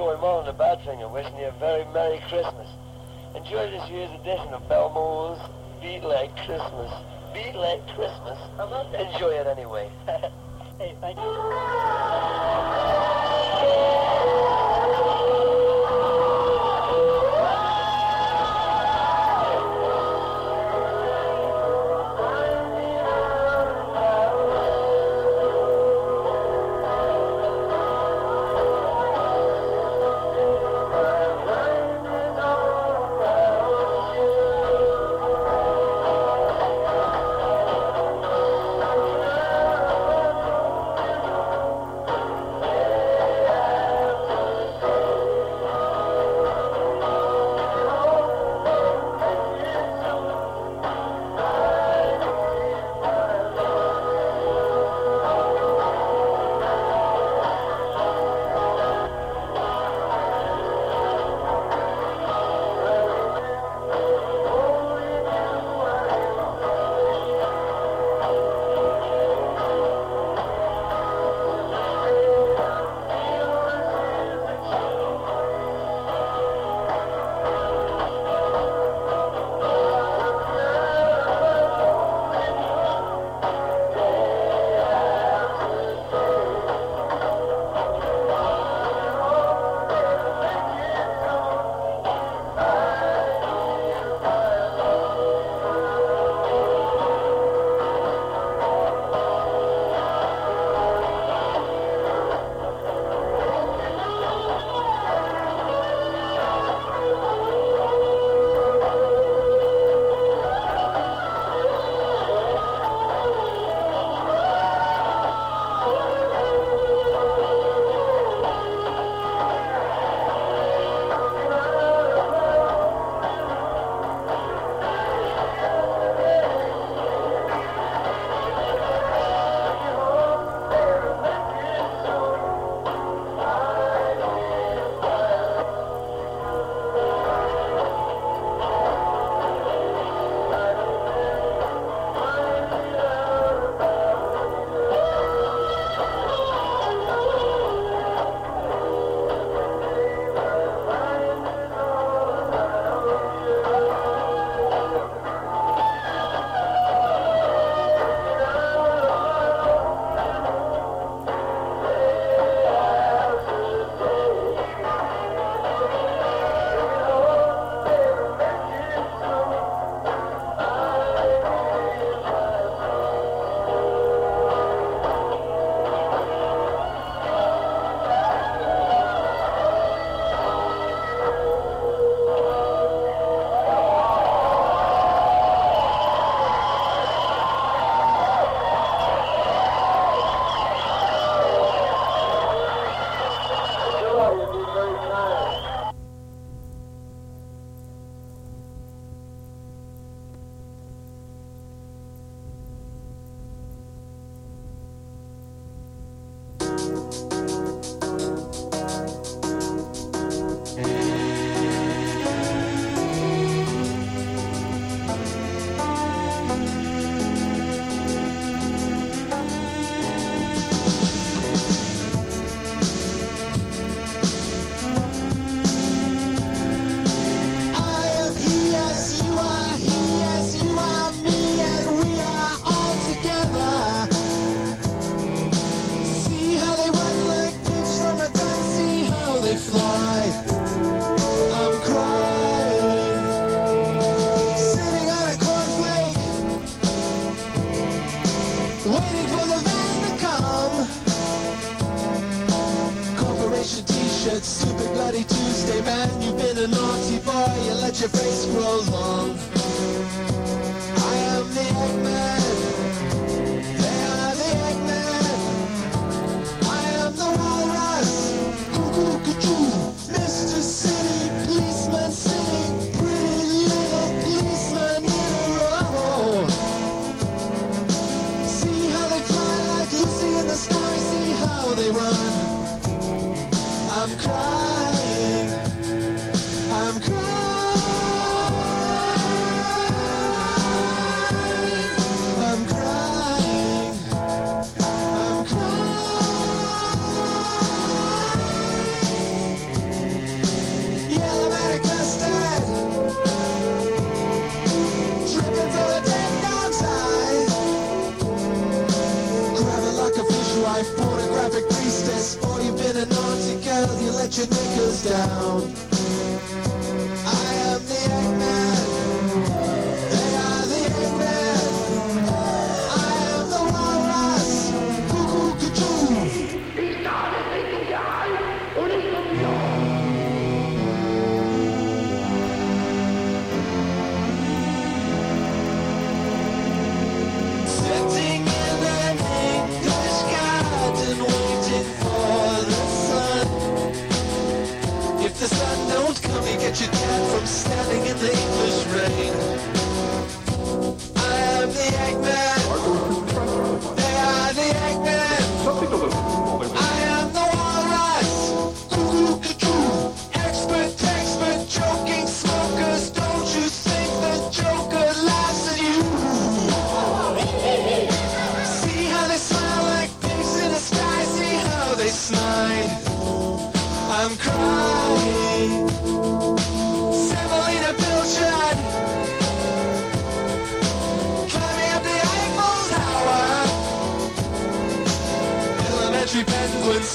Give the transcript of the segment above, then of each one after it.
Joy Mullen, the bad singer, wishing you a very Merry Christmas. Enjoy this year's edition of Belmo's Beat Like Christmas. Beat Like Christmas. How about that? Enjoy it anyway. Hey, thank you.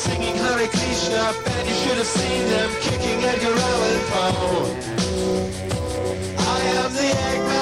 singing Hare Krishna, and you should have seen them kicking Edgar Allan Poe. I am the Eggman.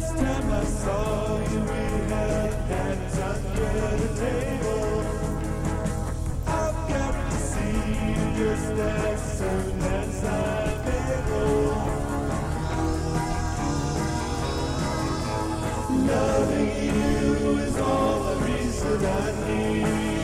last time I saw you, we under the table. I've got to see you just as soon as I'm able. Loving you is all the reason I need.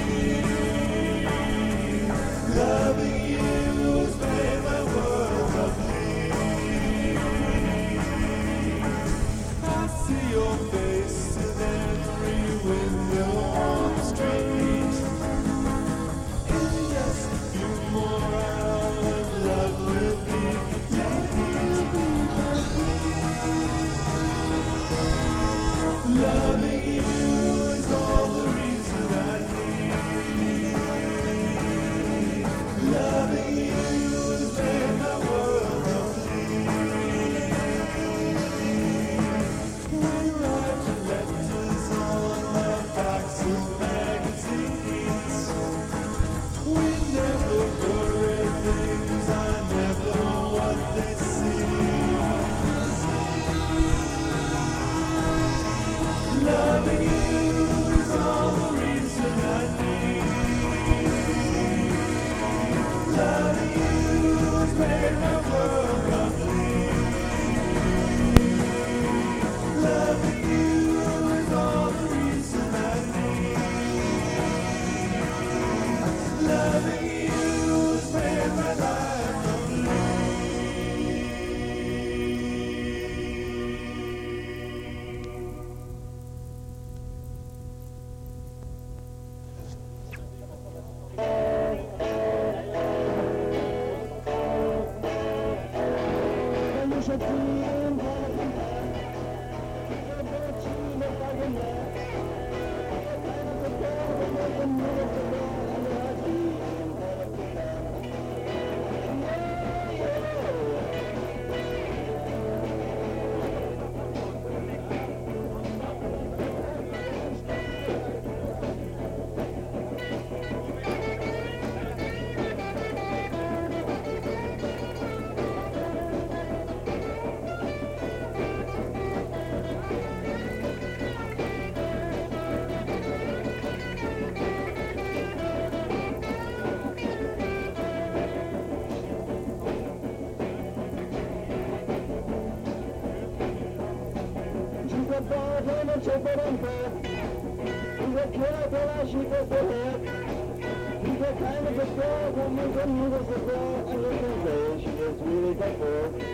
Polonka, i zakiela Polasika Polak, i za kajmy kościoła, bo my to miło zakoła, a że ten zajęcie she is really Polak.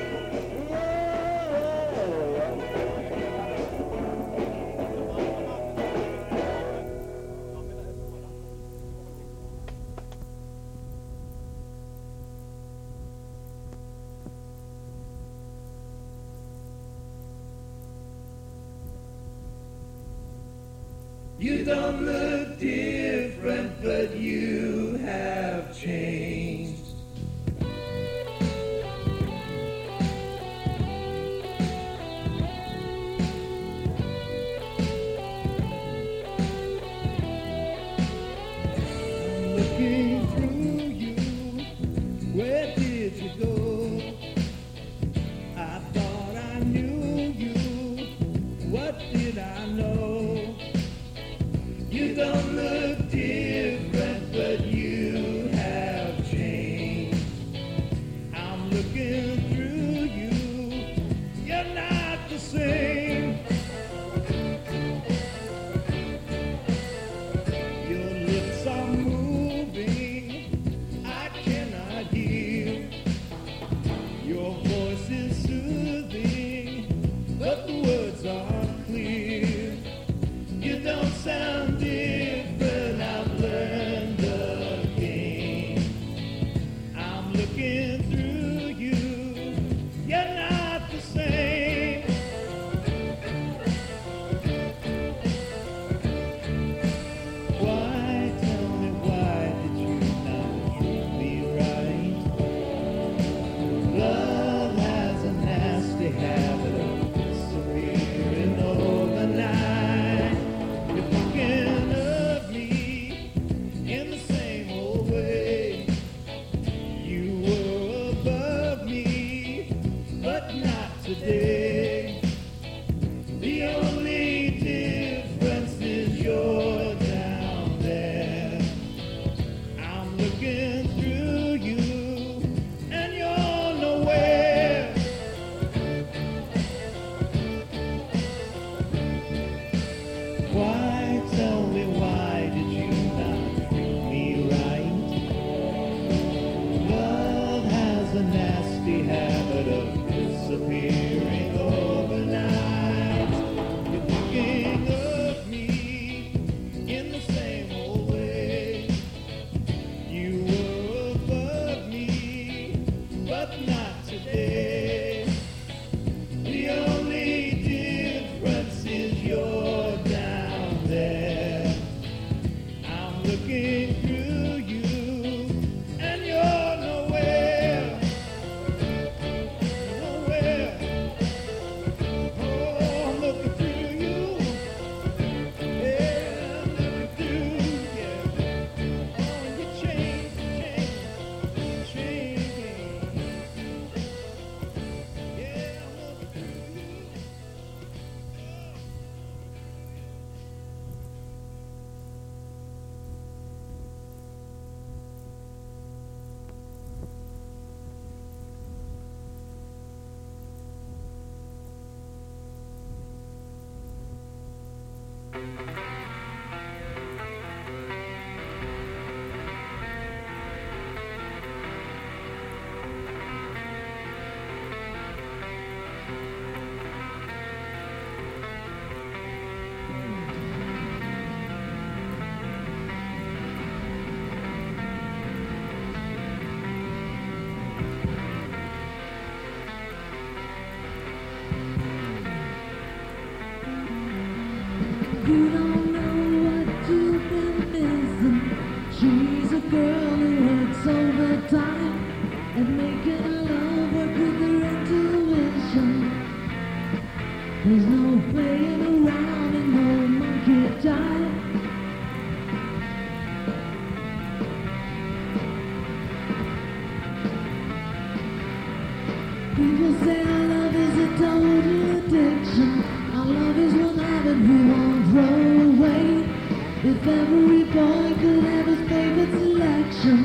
boy could have his favorite selection,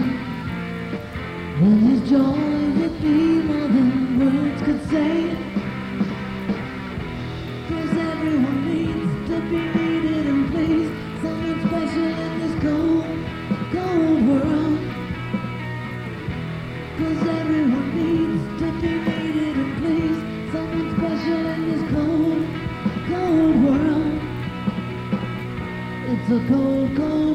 then his joy would be more than words could say. Cause everyone needs to be needed and pleased. Someone special in this cold, cold world. Cause everyone needs to be needed and pleased. Someone special in this cold, cold world. It's a cold, cold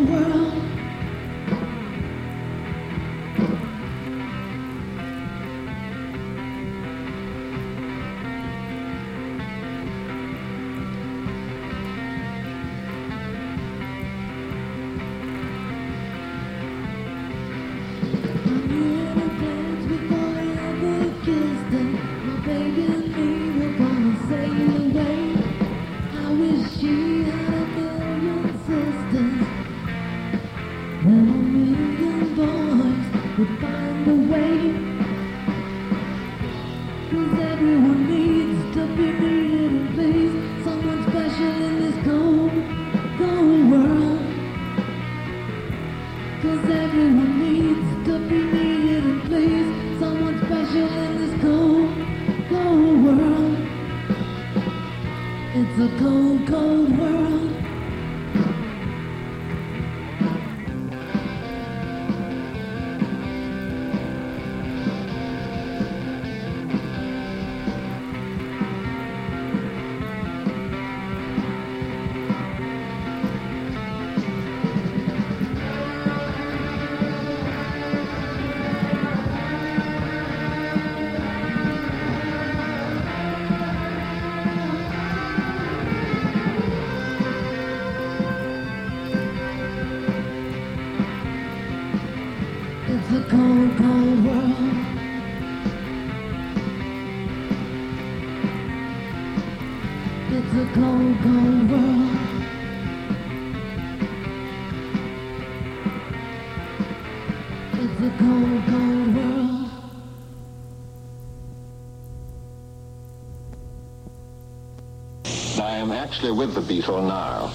I am actually with the Beatles now.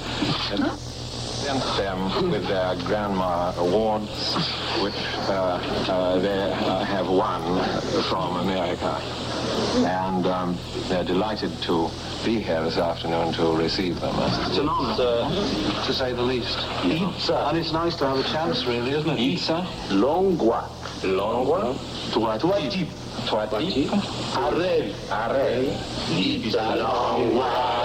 And present them with their Grammy awards, which uh, uh, they uh, have won from America. And um, they're delighted to be here this afternoon to receive them. It's an honour, uh, to say the least. Pizza. And it's nice to have a chance, really, isn't it? Pizza. Longua. Longua. Tuati. Tuati. Arrel. Arrel. Pizza longua.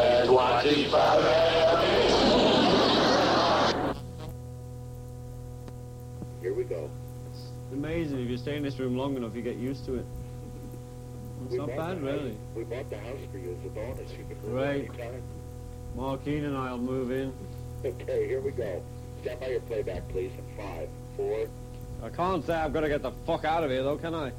Here we go. It's amazing. If you stay in this room long enough, you get used to it. It's We not bad, really. We bought the house for you as a bonus. You can move Right. anytime. Marquine and I'll move in. Okay, here we go. Stand by your playback, please, in five, four, I can't say I've got to get the fuck out of here, though, can I?